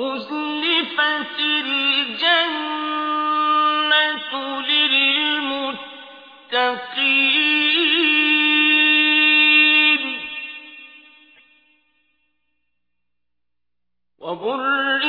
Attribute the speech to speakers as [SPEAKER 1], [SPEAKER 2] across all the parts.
[SPEAKER 1] وأزلفت الجنة للمتقين. وبرزت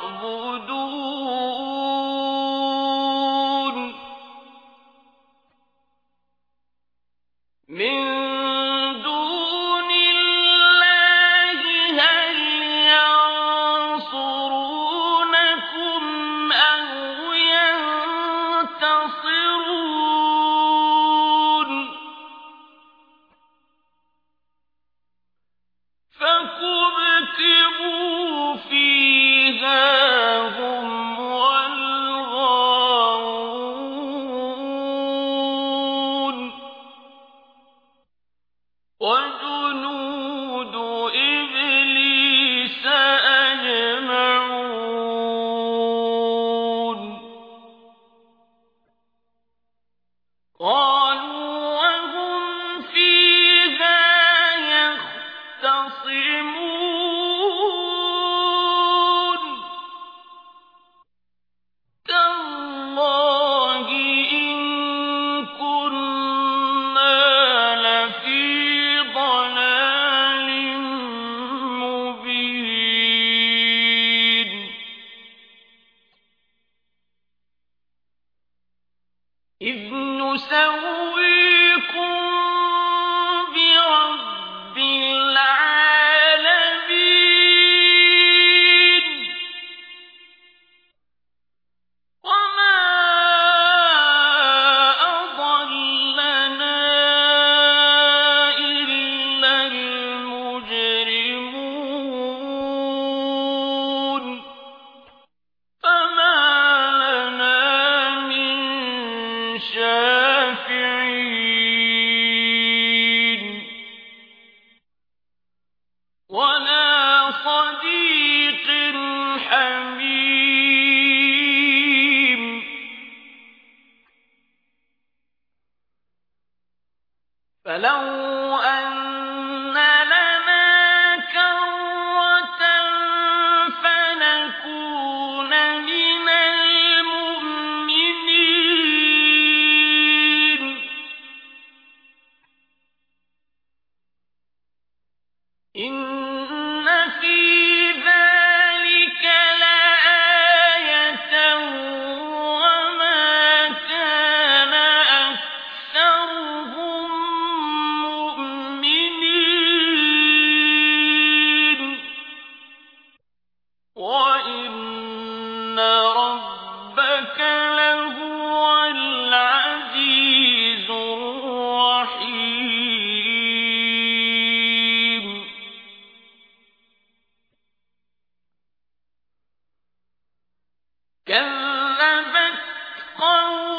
[SPEAKER 1] فاعبدوه وجنود إذ نسوي صديق حميم. فلو أن لنا كرة فنكون من المؤمنين. إن قوم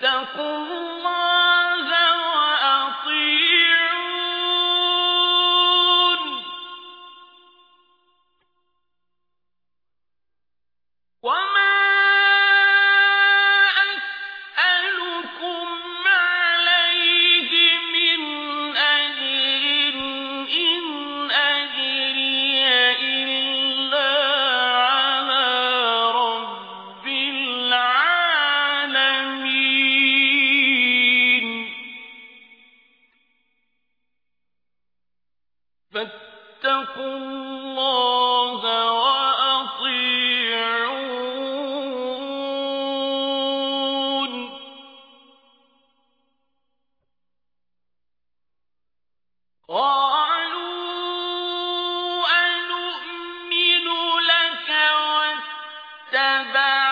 [SPEAKER 1] فاتقوا الله اتبعوا